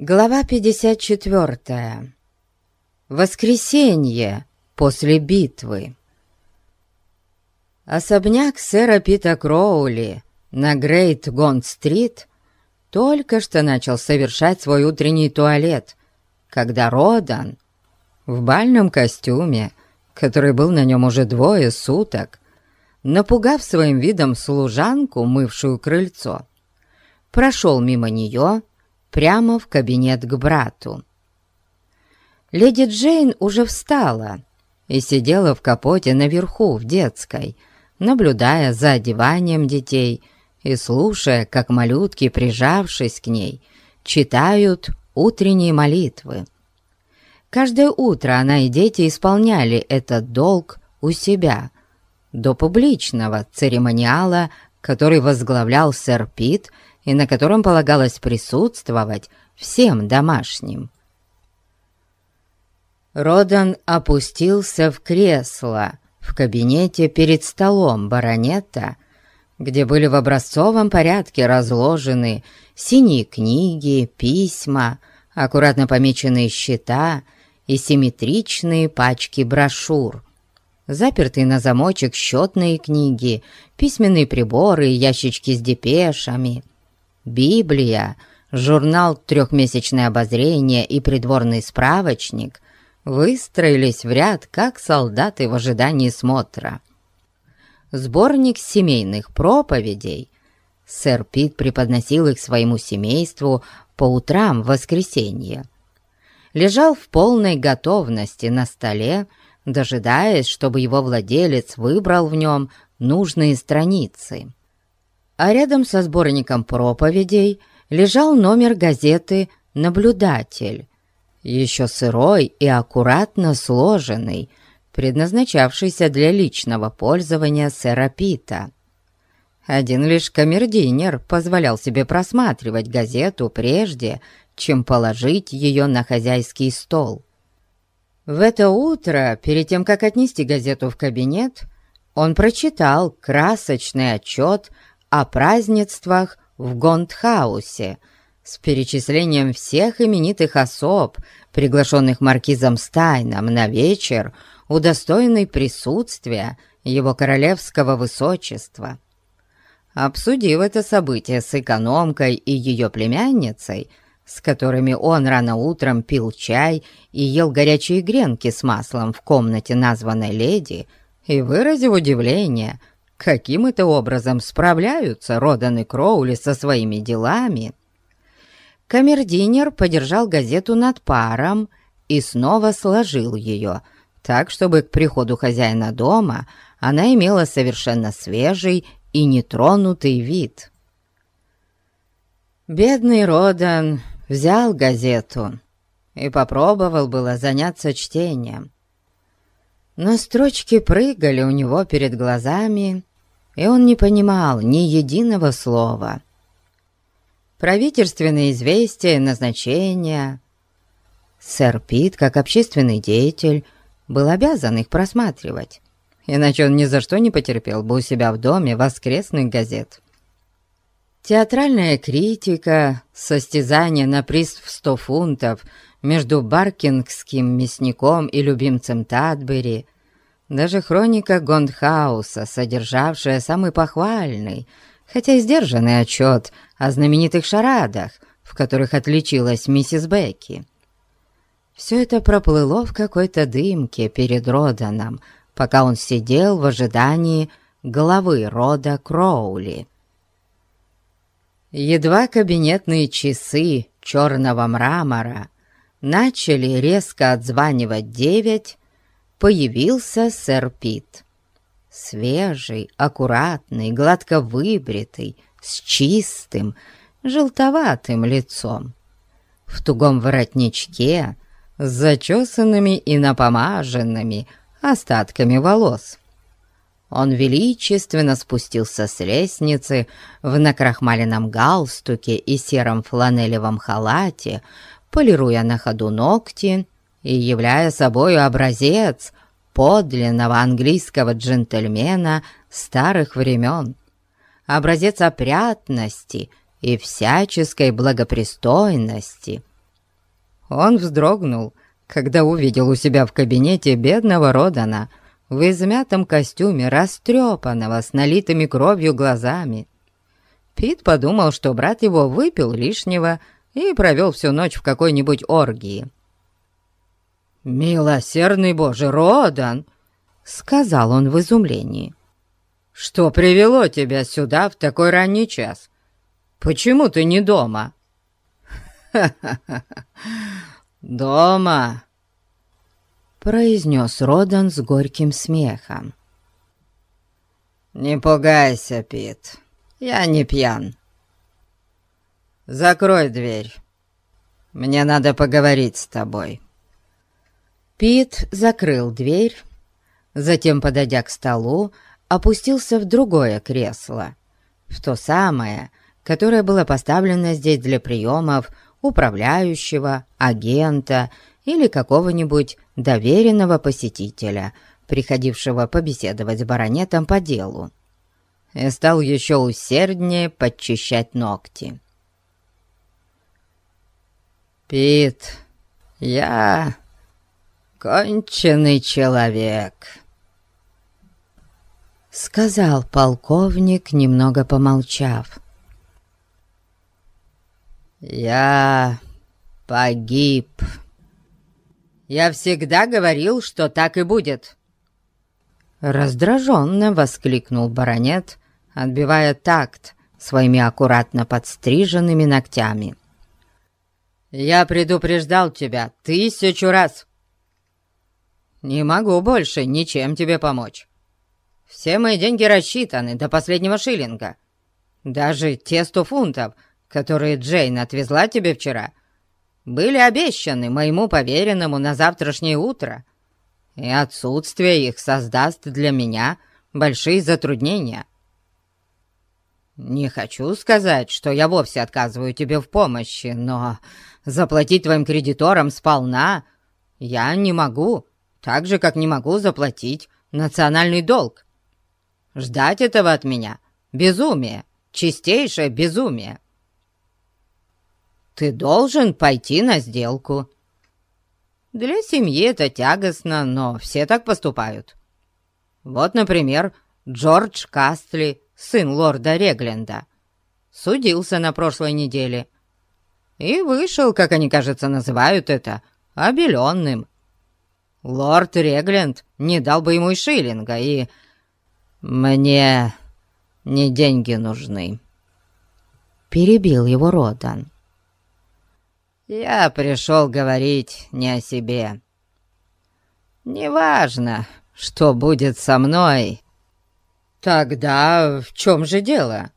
Глава 54. Воскресенье после битвы. Особняк сэра Пита Кроули на Грейт Гонд-стрит только что начал совершать свой утренний туалет, когда Родан в бальном костюме, который был на нем уже двое суток, напугав своим видом служанку, мывшую крыльцо, прошел мимо нее прямо в кабинет к брату. Леди Джейн уже встала и сидела в капоте наверху, в детской, наблюдая за одеванием детей и слушая, как малютки, прижавшись к ней, читают утренние молитвы. Каждое утро она и дети исполняли этот долг у себя, до публичного церемониала, который возглавлял сэр Пит и на котором полагалось присутствовать всем домашним. Родан опустился в кресло в кабинете перед столом баронета, где были в образцовом порядке разложены синие книги, письма, аккуратно помеченные счета и симметричные пачки брошюр, запертые на замочек счетные книги, письменные приборы ящички с депешами — Библия, журнал «Трехмесячное обозрение» и придворный справочник выстроились в ряд, как солдаты в ожидании смотра. Сборник семейных проповедей сэр Пит преподносил их своему семейству по утрам в воскресенье. Лежал в полной готовности на столе, дожидаясь, чтобы его владелец выбрал в нем нужные страницы а рядом со сборником проповедей лежал номер газеты «Наблюдатель», еще сырой и аккуратно сложенный, предназначавшийся для личного пользования сэра Пита. Один лишь камердинер позволял себе просматривать газету прежде, чем положить ее на хозяйский стол. В это утро, перед тем, как отнести газету в кабинет, он прочитал красочный отчет о празднествах в Гондхаусе с перечислением всех именитых особ, приглашенных маркизом Стайном на вечер, удостоенный присутствия его королевского высочества. Обсудив это событие с экономкой и ее племянницей, с которыми он рано утром пил чай и ел горячие гренки с маслом в комнате названной леди, и выразив удивление – каким это образом справляются Родан и Кроули со своими делами. Камердинер подержал газету над паром и снова сложил ее, так, чтобы к приходу хозяина дома она имела совершенно свежий и нетронутый вид. Бедный Родан взял газету и попробовал было заняться чтением. Но строчки прыгали у него перед глазами, и он не понимал ни единого слова. Правительственные известия, назначения. Сэр Пит, как общественный деятель, был обязан их просматривать, иначе он ни за что не потерпел бы у себя в доме воскресных газет. Театральная критика, состязание на приз в сто фунтов между баркингским мясником и любимцем Тадбери — даже хроника Гондхауса, содержавшая самый похвальный, хотя и сдержанный отчет о знаменитых шарадах, в которых отличилась миссис Бекки. Все это проплыло в какой-то дымке перед Роданом, пока он сидел в ожидании главы рода Кроули. Едва кабинетные часы черного мрамора начали резко отзванивать девять, появился сэр Пит. Свежий, аккуратный, гладко выбритый, с чистым, желтоватым лицом. В тугом воротничке, с зачесанными и напомаженными остатками волос. Он величественно спустился с лестницы в накрахмаленном галстуке и сером фланелевом халате, полируя на ходу ногти и являя собой образец подлинного английского джентльмена старых времен, образец опрятности и всяческой благопристойности, Он вздрогнул, когда увидел у себя в кабинете бедного Родана в измятом костюме, растрепанного, с налитыми кровью глазами. Пит подумал, что брат его выпил лишнего и провел всю ночь в какой-нибудь оргии. «Милосердный Боже, Родан!» — сказал он в изумлении. «Что привело тебя сюда в такой ранний час? Почему ты не дома?» «Ха-ха-ха! Дома!» — произнес Родан с горьким смехом. «Не пугайся, Пит, я не пьян. Закрой дверь, мне надо поговорить с тобой». Пит закрыл дверь, затем, подойдя к столу, опустился в другое кресло, в то самое, которое было поставлено здесь для приемов управляющего, агента или какого-нибудь доверенного посетителя, приходившего побеседовать с баронетом по делу, и стал еще усерднее подчищать ногти. «Пит, я конченый человек», — сказал полковник, немного помолчав. «Я погиб». Я всегда говорил, что так и будет!» Раздраженно воскликнул баронет, отбивая такт своими аккуратно подстриженными ногтями. «Я предупреждал тебя тысячу раз! Не могу больше ничем тебе помочь. Все мои деньги рассчитаны до последнего шиллинга. Даже те сто фунтов, которые Джейн отвезла тебе вчера, были обещаны моему поверенному на завтрашнее утро, и отсутствие их создаст для меня большие затруднения. Не хочу сказать, что я вовсе отказываю тебе в помощи, но заплатить твоим кредиторам сполна я не могу, так же, как не могу заплатить национальный долг. Ждать этого от меня — безумие, чистейшее безумие. Ты должен пойти на сделку. Для семьи это тягостно, но все так поступают. Вот, например, Джордж Кастли, сын лорда Регленда, судился на прошлой неделе и вышел, как они, кажется, называют это, обеленным. Лорд Регленд не дал бы ему и шиллинга, и... «Мне не деньги нужны», — перебил его Родан. Я пришел говорить не о себе. Неважно, что будет со мной. Тогда в чем же дело?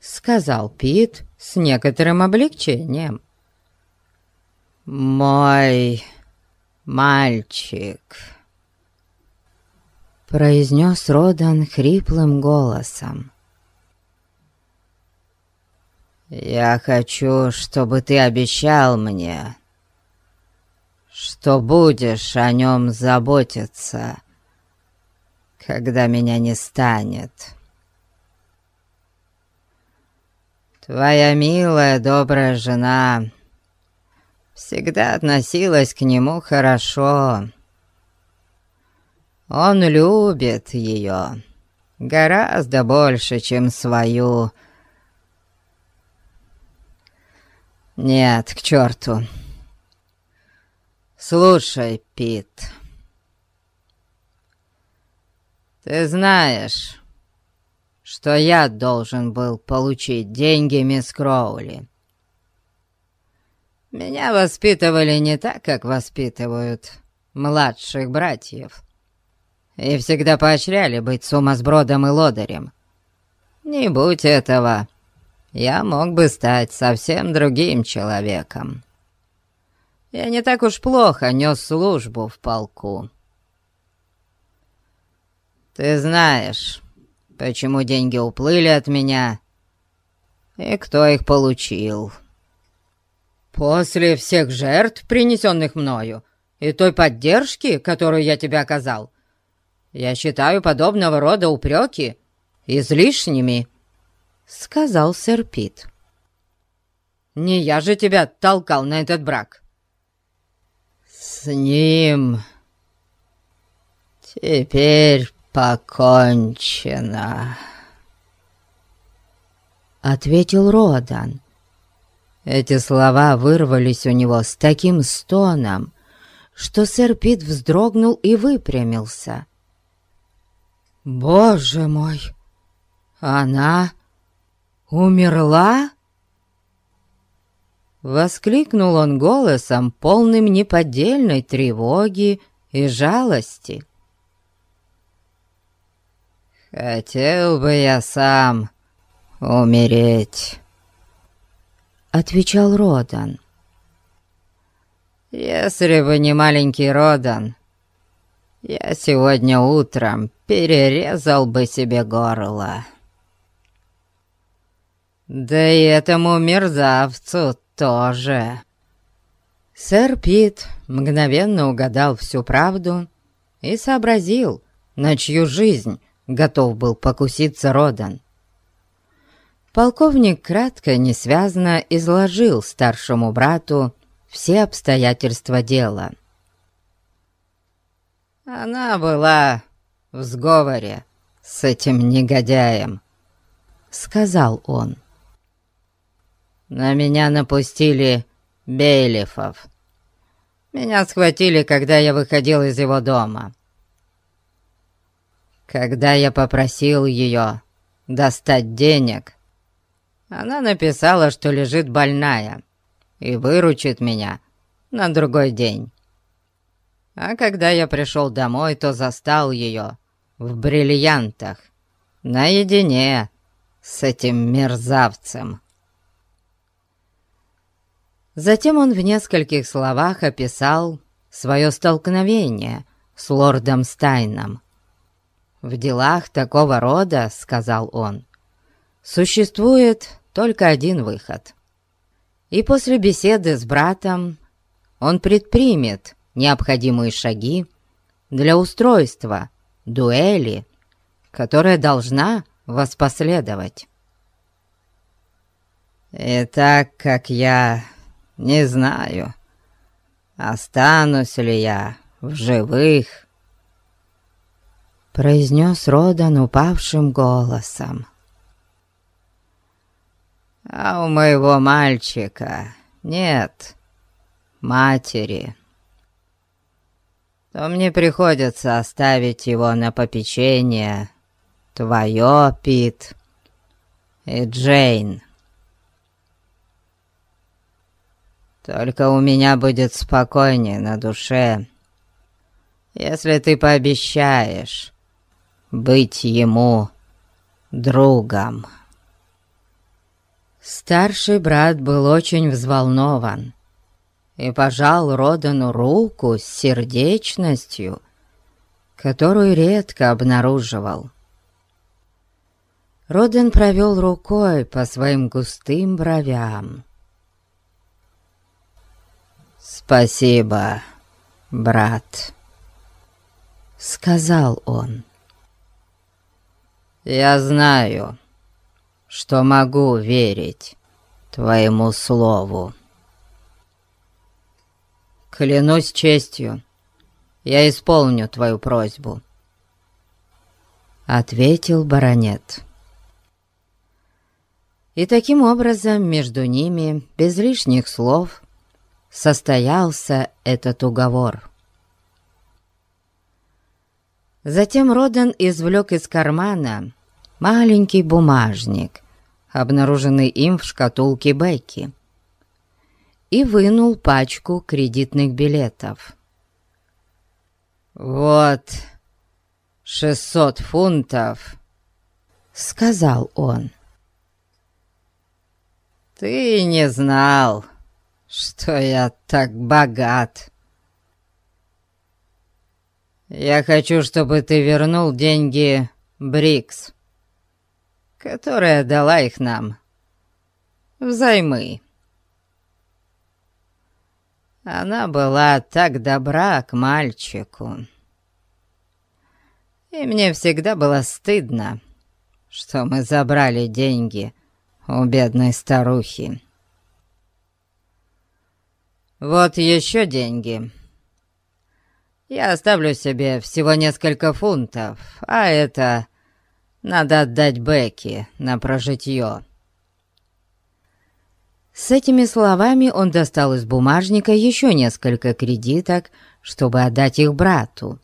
Сказал Пит с некоторым облегчением. Мой мальчик произнес Родан хриплым голосом. «Я хочу, чтобы ты обещал мне, что будешь о нем заботиться, когда меня не станет. Твоя милая, добрая жена всегда относилась к нему хорошо. Он любит ее гораздо больше, чем свою «Нет, к черту. Слушай, Пит, ты знаешь, что я должен был получить деньги мисс Кроули. Меня воспитывали не так, как воспитывают младших братьев, и всегда поощряли быть сумасбродом и лодырем. Не будь этого, я мог бы стать совсем другим человеком. Я не так уж плохо нес службу в полку. Ты знаешь, почему деньги уплыли от меня и кто их получил. После всех жертв, принесенных мною, и той поддержки, которую я тебе оказал, я считаю подобного рода упреки излишними сказал сэр Пит. «Не я же тебя толкал на этот брак. «С ним теперь покончено», — ответил Родан. Эти слова вырвались у него с таким стоном, что сэр Пит вздрогнул и выпрямился. «Боже мой! Она умерла?» Воскликнул он голосом, полным неподдельной тревоги и жалости. «Хотел бы я сам умереть», — отвечал Родан. «Если бы не маленький Родан, я сегодня утром перерезал бы себе горло». «Да и этому мерзавцу тоже». Сэр Пит мгновенно угадал всю правду и сообразил, на чью жизнь готов был покуситься Родан. Полковник кратко, несвязно изложил старшему брату все обстоятельства дела. «Она была в сговоре с этим негодяем», — сказал он. На меня напустили бейлифов. Меня схватили, когда я выходил из его дома. Когда я попросил ее достать денег, она написала, что лежит больная и выручит меня на другой день. А когда я пришел домой, то застал ее в бриллиантах, наедине с этим мерзавцем. Затем он в нескольких словах описал свое столкновение с лордом Стайном. «В делах такого рода, — сказал он, — существует только один выход. И после беседы с братом он предпримет необходимые шаги для устройства дуэли, которая должна воспоследовать. «И так как я не знаю, останусь ли я в живых, произнес Родан упавшим голосом. А у моего мальчика нет матери, то мне приходится оставить его на попечение твое, Пит, и Джейн. Только у меня будет спокойнее на душе, если ты пообещаешь быть ему другом». Старший брат был очень взволнован и пожал Родану руку с сердечностью, которую редко обнаруживал. Роден провел рукой по своим густым бровям. «Спасибо, брат», — сказал он. «Я знаю, что могу верить твоему слову. Клянусь честью, я исполню твою просьбу», — ответил баронет. И таким образом между ними, без лишних слов, состоялся этот уговор. Затем Родан извлек из кармана маленький бумажник, обнаруженный им в шкатулке Бекки, и вынул пачку кредитных билетов. «Вот шестьсот фунтов», — сказал он. «Ты не знал, что я так богат. Я хочу, чтобы ты вернул деньги Брикс, которая дала их нам взаймы. Она была так добра к мальчику. И мне всегда было стыдно, что мы забрали деньги у бедной старухи. Вот еще деньги, Я оставлю себе всего несколько фунтов, а это надо отдать Бекки на прожитье». С этими словами он достал из бумажника еще несколько кредиток, чтобы отдать их брату.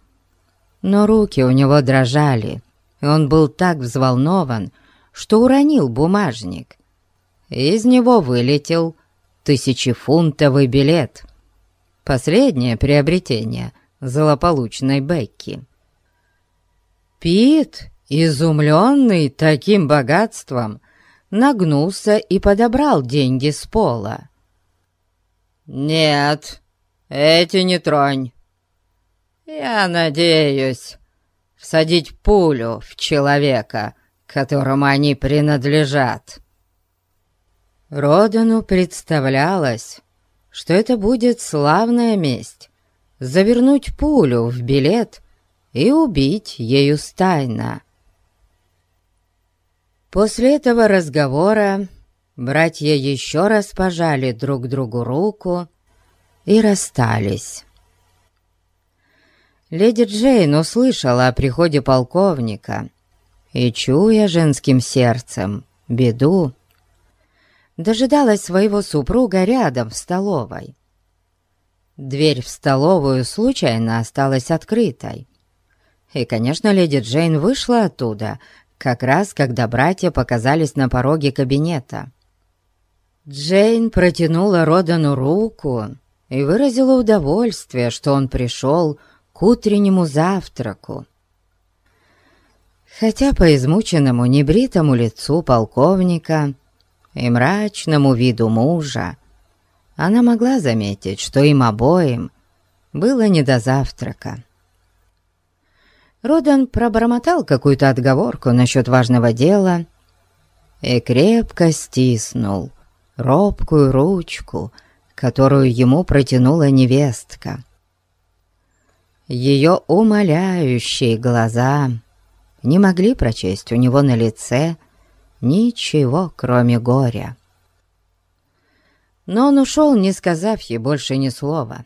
Но руки у него дрожали, и он был так взволнован, что уронил бумажник. Из него вылетел тысячефунтовый билет. Последнее приобретение злополучной Бекки. Пит, изумленный таким богатством, нагнулся и подобрал деньги с пола. «Нет, эти не тронь. Я надеюсь всадить пулю в человека, которому они принадлежат». Родану представлялось, что это будет славная месть — завернуть пулю в билет и убить ею стайно. После этого разговора братья еще раз пожали друг другу руку и расстались. Леди Джейн услышала о приходе полковника и, чуя женским сердцем беду, дожидалась своего супруга рядом в столовой. Дверь в столовую случайно осталась открытой. И, конечно, леди Джейн вышла оттуда, как раз когда братья показались на пороге кабинета. Джейн протянула Родану руку и выразила удовольствие, что он пришел к утреннему завтраку. Хотя по измученному небритому лицу полковника и мрачному виду мужа она могла заметить, что им обоим было не до завтрака. Родан пробормотал какую-то отговорку насчет важного дела и крепко стиснул робкую ручку, которую ему протянула невестка. Ее умоляющие глаза не могли прочесть у него на лице ничего, кроме горя. Но он ушел, не сказав ей больше ни слова.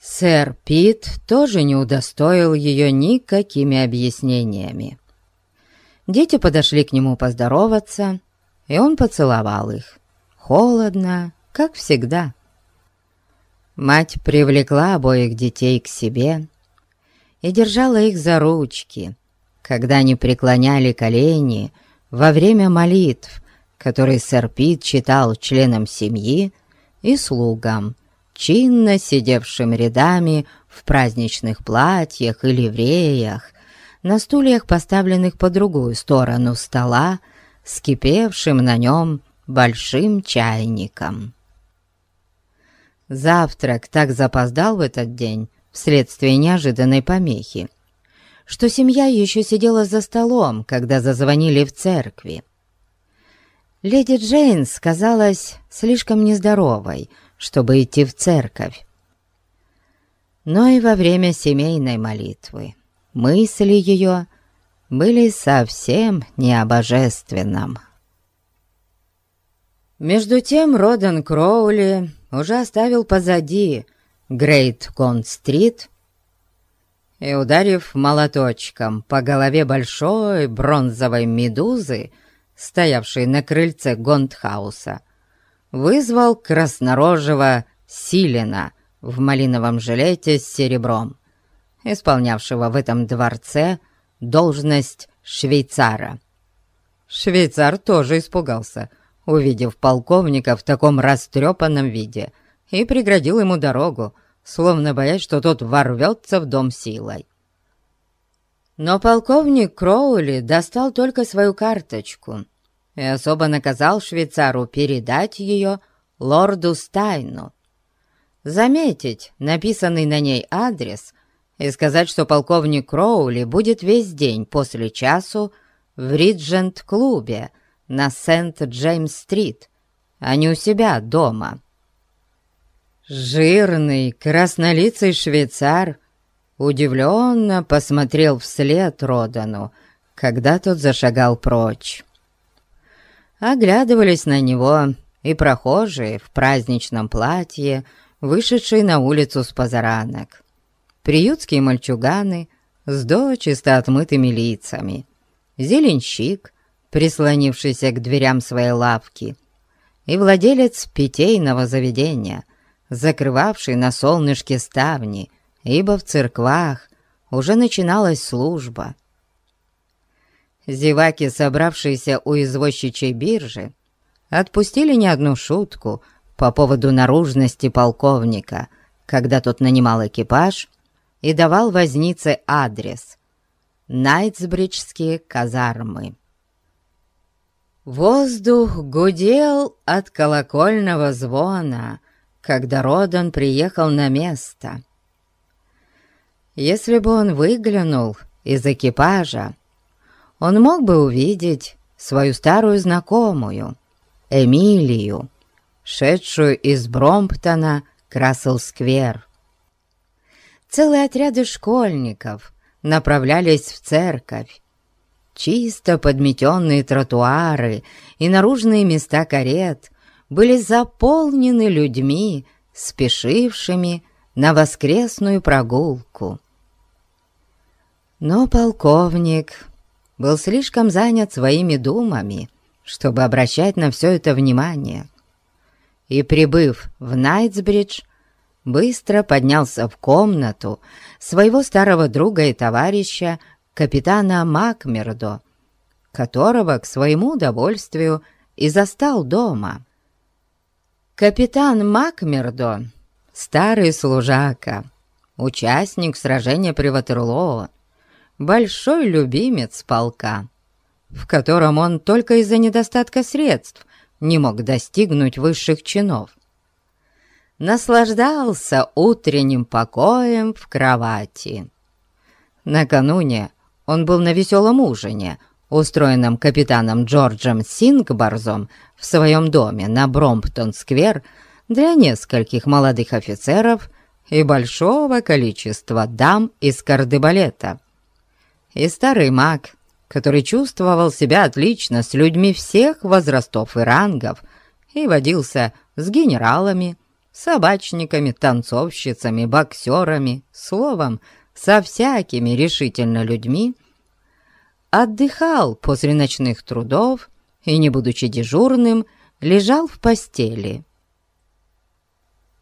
Сэр Пит тоже не удостоил ее никакими объяснениями. Дети подошли к нему поздороваться, и он поцеловал их. Холодно, как всегда. Мать привлекла обоих детей к себе и держала их за ручки, когда они преклоняли колени во время молитв, которые сэр Пит читал членам семьи и слугам, чинно сидевшим рядами в праздничных платьях и ливреях, на стульях, поставленных по другую сторону стола, с кипевшим на нем большим чайником. Завтрак так запоздал в этот день вследствие неожиданной помехи, что семья еще сидела за столом, когда зазвонили в церкви. Леди Джейнс казалась слишком нездоровой, чтобы идти в церковь. Но и во время семейной молитвы мысли ее были совсем не о божественном. Между тем Родан Кроули уже оставил позади Грейт Конт-стрит и, ударив молоточком по голове большой бронзовой медузы, стоявшей на крыльце Гонтхауса, вызвал краснорожего Силина в малиновом жилете с серебром, исполнявшего в этом дворце должность швейцара. Швейцар тоже испугался, увидев полковника в таком растрепанном виде, и преградил ему дорогу, словно боясь, что тот ворвется в дом силой. Но полковник Кроули достал только свою карточку — и особо наказал швейцару передать ее лорду Стайну. Заметить написанный на ней адрес и сказать, что полковник Кроули будет весь день после часу в Риджент-клубе на Сент-Джеймс-стрит, а не у себя дома. Жирный, краснолицый швейцар удивленно посмотрел вслед Родану, когда тот зашагал прочь оглядывались на него и прохожие в праздничном платье, вышедшие на улицу с позаранок. приютские мальчуганы с дочисто отмытыми лицами, зеленщик, прислонившийся к дверям своей лавки, и владелец питейного заведения, закрывавший на солнышке ставни, ибо в церквах уже начиналась служба. Зеваки, собравшиеся у извозчичьей биржи, отпустили не одну шутку по поводу наружности полковника, когда тот нанимал экипаж и давал вознице адрес «Найтсбриджские казармы». Воздух гудел от колокольного звона, когда Родан приехал на место. Если бы он выглянул из экипажа, он мог бы увидеть свою старую знакомую, Эмилию, шедшую из Бромптона к Рассел-сквер. Целые отряды школьников направлялись в церковь. Чисто подметенные тротуары и наружные места карет были заполнены людьми, спешившими на воскресную прогулку. Но полковник был слишком занят своими думами, чтобы обращать на все это внимание. И, прибыв в Найтсбридж, быстро поднялся в комнату своего старого друга и товарища, капитана Макмердо, которого, к своему удовольствию, и застал дома. Капитан Макмердо, старый служака, участник сражения при Ватерлоо, большой любимец полка, в котором он только из-за недостатка средств не мог достигнуть высших чинов. Наслаждался утренним покоем в кровати. Накануне он был на веселом ужине, устроенном капитаном Джорджем Сингбарзом в своем доме на Бромптон-сквер для нескольких молодых офицеров и большого количества дам из кардебалета. И старый маг который чувствовал себя отлично с людьми всех возрастов и рангов и водился с генералами, собачниками, танцовщицами, боксерами, словом, со всякими решительно людьми, отдыхал после ночных трудов и, не будучи дежурным, лежал в постели.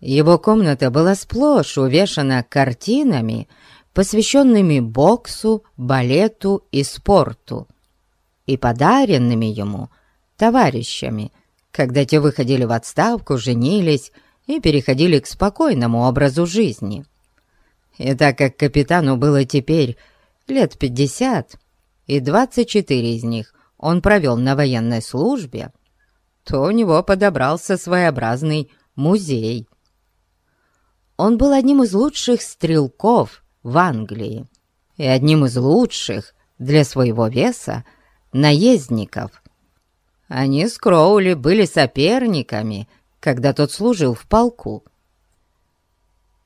Его комната была сплошь увешана картинами, посвященными боксу, балету и спорту, и подаренными ему товарищами, когда те выходили в отставку, женились и переходили к спокойному образу жизни. И так как капитану было теперь лет пятьдесят, и двадцать четыре из них он провел на военной службе, то у него подобрался своеобразный музей. Он был одним из лучших стрелков в Англии и одним из лучших для своего веса наездников. Они с Кроули были соперниками, когда тот служил в полку.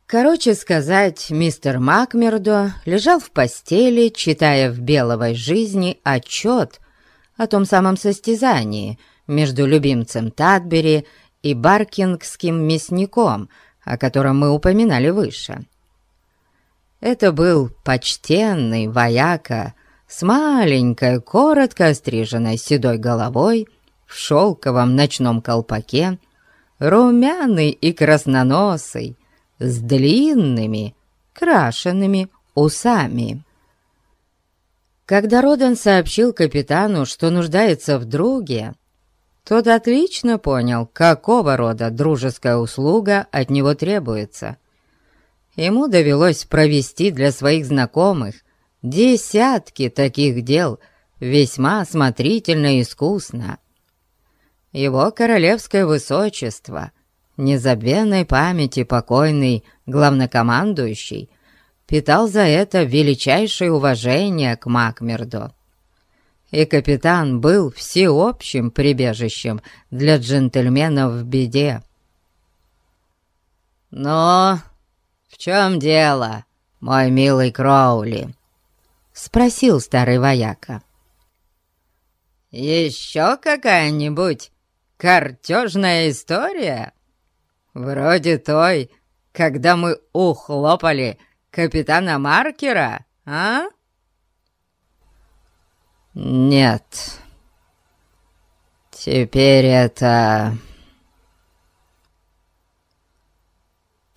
Короче сказать, мистер Макмердо лежал в постели, читая в «Беловой жизни» отчет о том самом состязании между любимцем Тадбери и баркингским мясником, о котором мы упоминали выше. Это был почтенный вояка с маленькой, коротко остриженной седой головой, в шелковом ночном колпаке, румяный и красноносый, с длинными, крашенными усами. Когда Роден сообщил капитану, что нуждается в друге, тот отлично понял, какого рода дружеская услуга от него требуется — ему довелось провести для своих знакомых десятки таких дел весьма осмотрительно и искусно. Его королевское высочество, незабвенной памяти покойный главнокомандующий, питал за это величайшее уважение к Макмерду. И капитан был всеобщим прибежищем для джентльменов в беде. Но «В чем дело, мой милый Кроули?» — спросил старый вояка. «Еще какая-нибудь картежная история? Вроде той, когда мы ухлопали капитана Маркера, а?» «Нет. Теперь это...»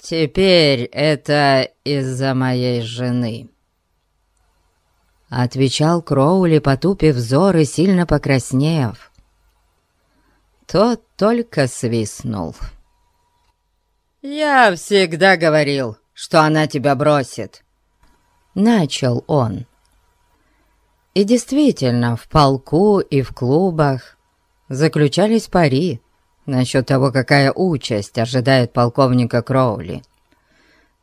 «Теперь это из-за моей жены», — отвечал Кроули, потупив взор и сильно покраснев. Тот только свистнул. «Я всегда говорил, что она тебя бросит», — начал он. И действительно, в полку и в клубах заключались пари насчет того, какая участь ожидает полковника Кроули.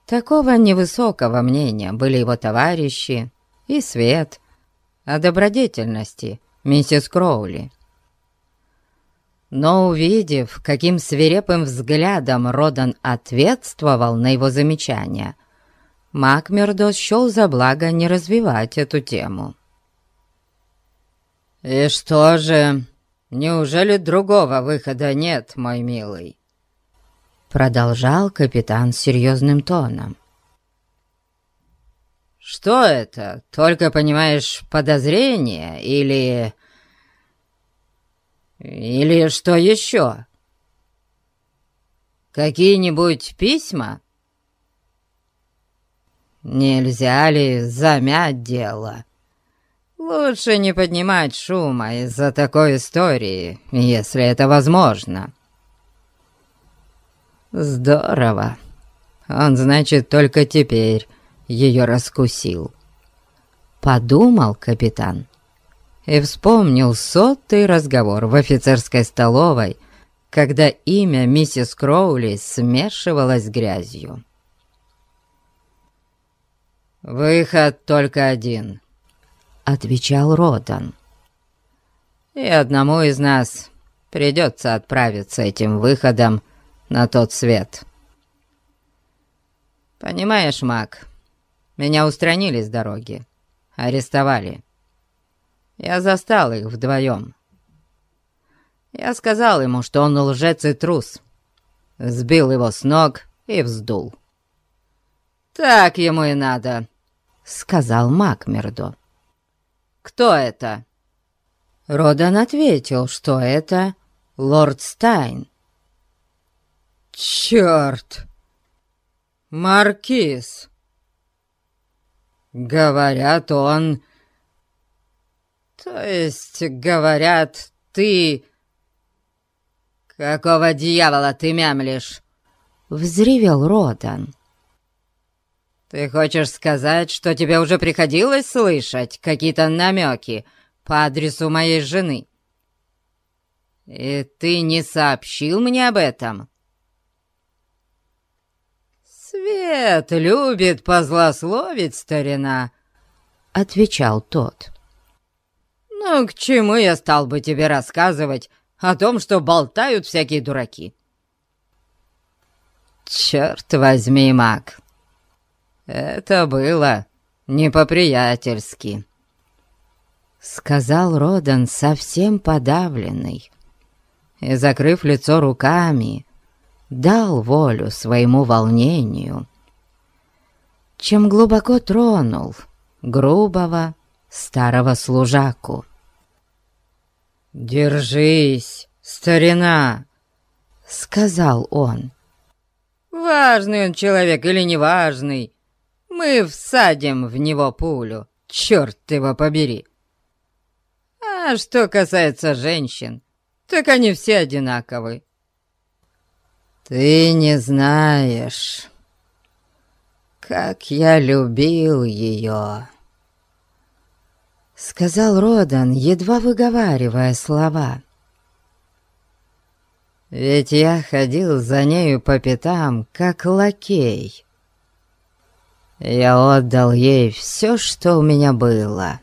Такого невысокого мнения были его товарищи и Свет о добродетельности миссис Кроули. Но увидев, каким свирепым взглядом Родан ответствовал на его замечания, Макмердо счел за благо не развивать эту тему. «И что же, неужели другого выхода нет, мой милый?» Продолжал капитан серьезным тоном. «Что это? Только, понимаешь, подозрение или или что еще? Какие-нибудь письма? Нельзя ли замять дело? Лучше не поднимать шума из-за такой истории, если это возможно. Здорово. Он, значит, только теперь ее раскусил. Подумал капитан и вспомнил сотый разговор в офицерской столовой, когда имя миссис Кроули смешивалось с грязью. «Выход только один», — отвечал Родан. «И одному из нас придется отправиться этим выходом на тот свет». «Понимаешь, Мак, меня устранили с дороги, арестовали». Я застал их вдвоем. Я сказал ему, что он лжец и трус. Сбил его с ног и вздул. «Так ему и надо», — сказал Макмердо. «Кто это?» Родан ответил, что это лорд Стайн. «Черт! Маркиз!» «Говорят, он «То есть, говорят, ты...» «Какого дьявола ты мямлишь?» — взревел Родан. «Ты хочешь сказать, что тебе уже приходилось слышать какие-то намеки по адресу моей жены? И ты не сообщил мне об этом?» «Свет любит позлословить, старина», — отвечал тот. «Ну, к чему я стал бы тебе рассказывать о том, что болтают всякие дураки?» «Черт возьми, маг, это было не по-приятельски», — сказал Родан совсем подавленный, и, закрыв лицо руками, дал волю своему волнению, чем глубоко тронул грубого старого служаку. «Держись, старина!» — сказал он. «Важный он человек или неважный, мы всадим в него пулю, черт его побери! А что касается женщин, так они все одинаковы. Ты не знаешь, как я любил ее» сказал Родан, едва выговаривая слова. «Ведь я ходил за нею по пятам, как лакей. Я отдал ей все, что у меня было.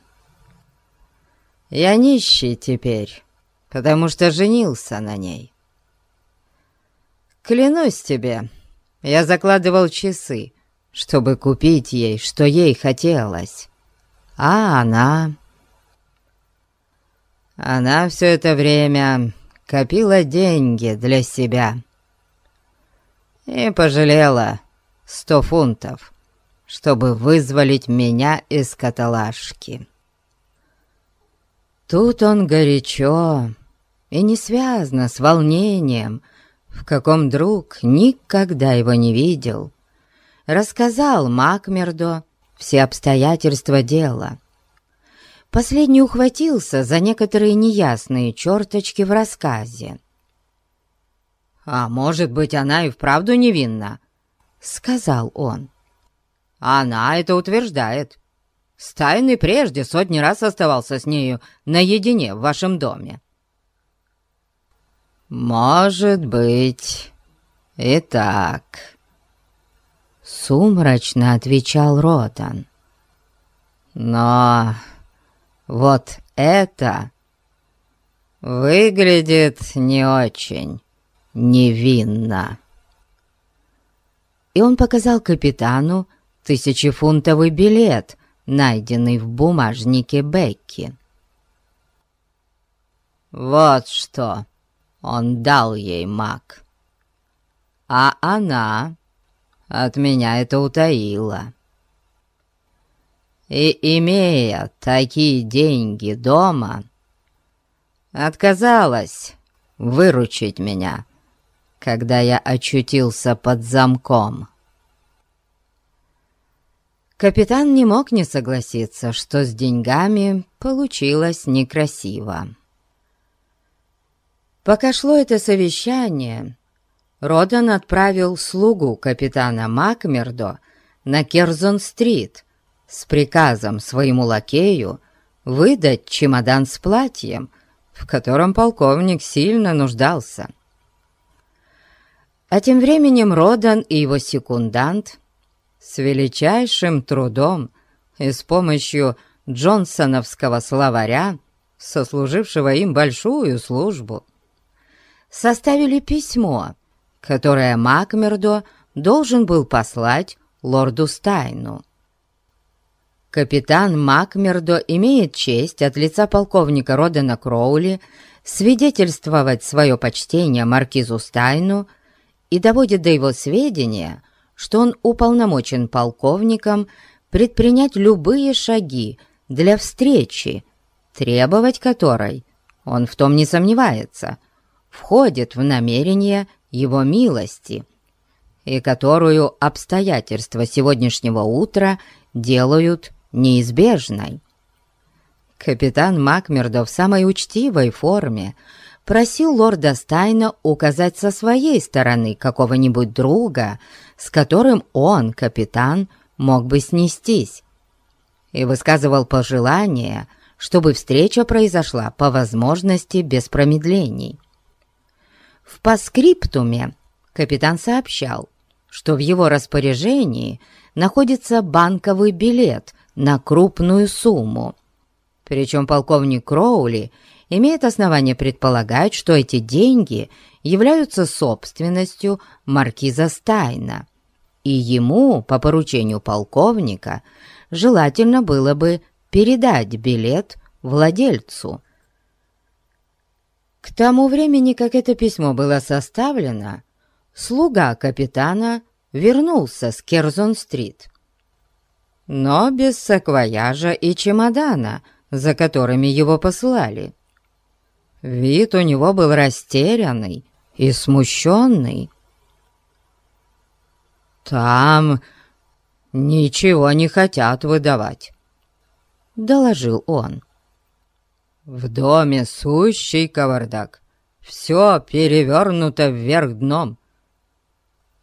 Я нищий теперь, потому что женился на ней. Клянусь тебе, я закладывал часы, чтобы купить ей, что ей хотелось. А она она все это время копила деньги для себя и пожалела сто фунтов, чтобы вызволить меня из каталажки. Тут он горячо и не связано с волнением, в каком друг никогда его не видел, рассказал Макмердо все обстоятельства дела. Последний ухватился за некоторые неясные черточки в рассказе. «А может быть, она и вправду невинна?» — сказал он. «Она это утверждает. Стайный прежде сотни раз оставался с нею наедине в вашем доме». «Может быть, и так», — сумрачно отвечал Ротан. «Но вот это выглядит не очень невинно». И он показал капитану тысячефунтовый билет, найденный в бумажнике Бекки. «Вот что!» он дал ей маг. А она от меня это утаила. И, имея такие деньги дома, отказалась выручить меня, когда я очутился под замком. Капитан не мог не согласиться, что с деньгами получилось некрасиво. Пока шло это совещание, Родан отправил слугу капитана Макмердо на Керзон-стрит с приказом своему лакею выдать чемодан с платьем, в котором полковник сильно нуждался. А тем временем Родан и его секундант с величайшим трудом и с помощью Джонсоновского словаря, сослужившего им большую службу, составили письмо, которое Макмердо должен был послать лорду Стайну. Капитан Макмердо имеет честь от лица полковника Родена Кроули свидетельствовать свое почтение маркизу Стайну и доводит до его сведения, что он уполномочен полковником предпринять любые шаги для встречи, требовать которой, он в том не сомневается, входит в намерение его милости, и которую обстоятельства сегодняшнего утра делают неизбежной. Капитан Макмердо в самой учтивой форме просил лорда Стайна указать со своей стороны какого-нибудь друга, с которым он, капитан, мог бы снестись, и высказывал пожелание, чтобы встреча произошла по возможности без промедлений. В паскриптуме капитан сообщал, что в его распоряжении находится банковый билет на крупную сумму. Причем полковник Кроули имеет основание предполагать, что эти деньги являются собственностью маркиза Стайна, и ему, по поручению полковника, желательно было бы передать билет владельцу. К тому времени, как это письмо было составлено, слуга капитана вернулся с Керзон-стрит. Но без саквояжа и чемодана, за которыми его послали. Вид у него был растерянный и смущенный. «Там ничего не хотят выдавать», — доложил он. В доме сущий кавардак. Все перевернуто вверх дном.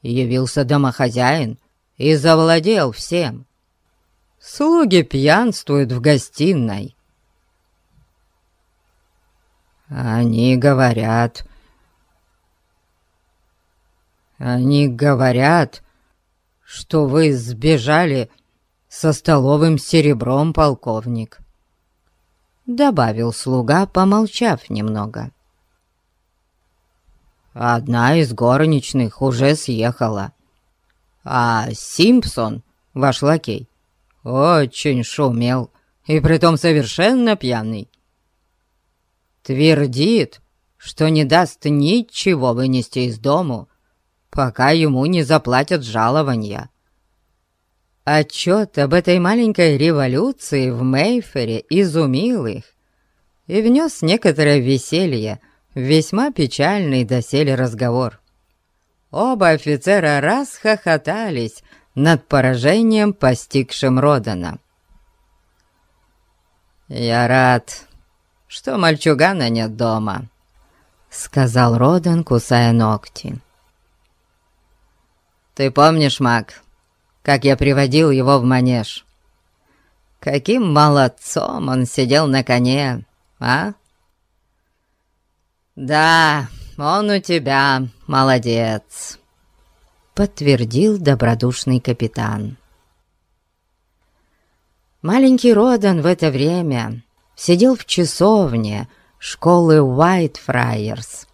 Явился домохозяин и завладел всем. Слуги пьянствуют в гостиной. Они говорят... Они говорят, что вы сбежали со столовым серебром, полковник. — добавил слуга, помолчав немного. «Одна из горничных уже съехала, а Симпсон, ваш лакей, очень шумел, и притом совершенно пьяный. Твердит, что не даст ничего вынести из дому, пока ему не заплатят жалования. отчет об этой маленькой революции в Мейфере изумил их и внес некоторое веселье в весьма печальный доселе разговор. Оба офицера расхохотались над поражением, постигшим Родана. «Я рад, что мальчугана нет дома», — сказал Родан, кусая ногти. «Ты помнишь, Мак, как я приводил его в манеж? Каким молодцом он сидел на коне, а?» «Да, он у тебя молодец», — подтвердил добродушный капитан. Маленький Родан в это время сидел в часовне школы Уайтфрайерс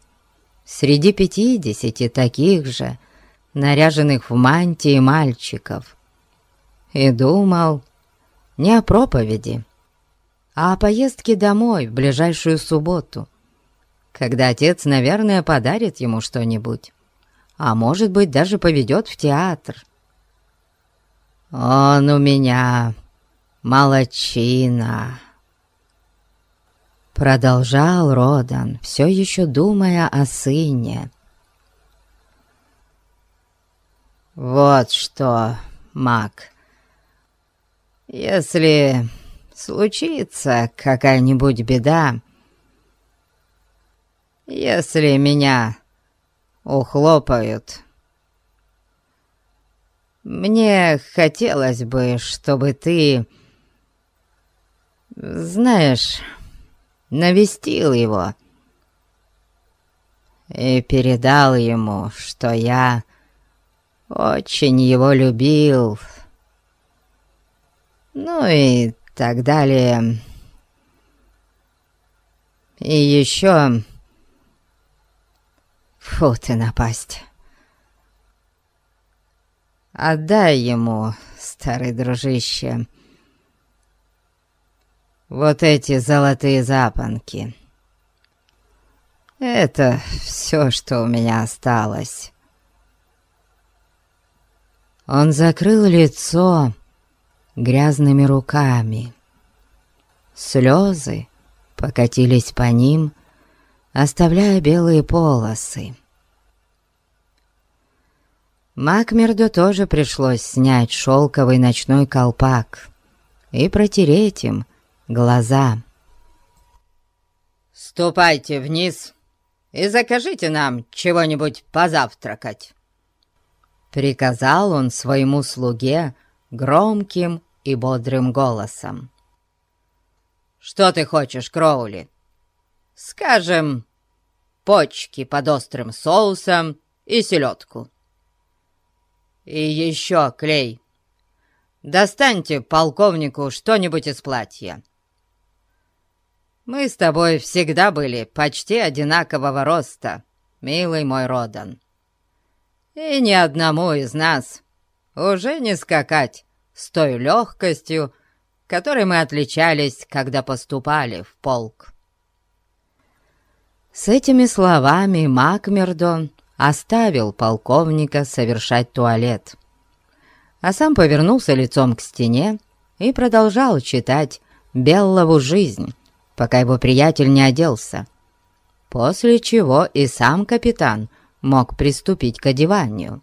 среди пятидесяти таких же, наряженных в мантии мальчиков, и думал не о проповеди, а о поездке домой в ближайшую субботу, когда отец, наверное, подарит ему что-нибудь, а может быть, даже поведет в театр. «Он у меня молочина!» Продолжал Родан, все еще думая о сыне. «Вот что, маг, если случится какая-нибудь беда, если меня ухлопают, мне хотелось бы, чтобы ты, знаешь, навестил его и передал ему, что я очень его любил. Ну и так далее. И еще... Фу ты напасть. Отдай ему, старый дружище, вот эти золотые запонки. Это все, что у меня осталось. Он закрыл лицо грязными руками. Слезы покатились по ним, оставляя белые полосы. Макмерду тоже пришлось снять шелковый ночной колпак и протереть им глаза. «Ступайте вниз и закажите нам чего-нибудь позавтракать», — приказал он своему слуге громким и бодрым голосом. «Что ты хочешь, Кроули? Скажем, почки под острым соусом и селедку. И еще клей. Достаньте полковнику что-нибудь из платья. Мы с тобой всегда были почти одинакового роста, милый мой Родан. И ни одному из нас уже не скакать с той легкостью, которой мы отличались, когда поступали в полк. С этими словами Макмердон оставил полковника совершать туалет, а сам повернулся лицом к стене и продолжал читать «Беллову жизнь», пока его приятель не оделся, после чего и сам капитан мог приступить к одеванию.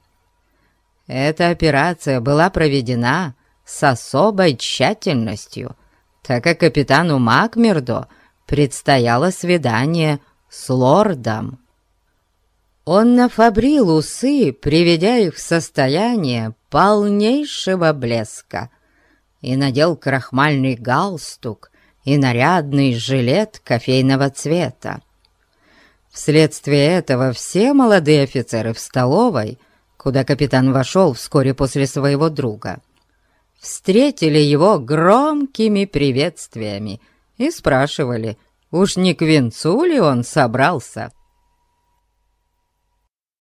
Эта операция была проведена с особой тщательностью, так как капитану Макмердо предстояло свидание с лордом. Он нафабрил усы, приведя их в состояние полнейшего блеска, и надел крахмальный галстук и нарядный жилет кофейного цвета. Вследствие этого все молодые офицеры в столовой куда капитан вошел вскоре после своего друга, встретили его громкими приветствиями и спрашивали, уж не к венцу ли он собрался.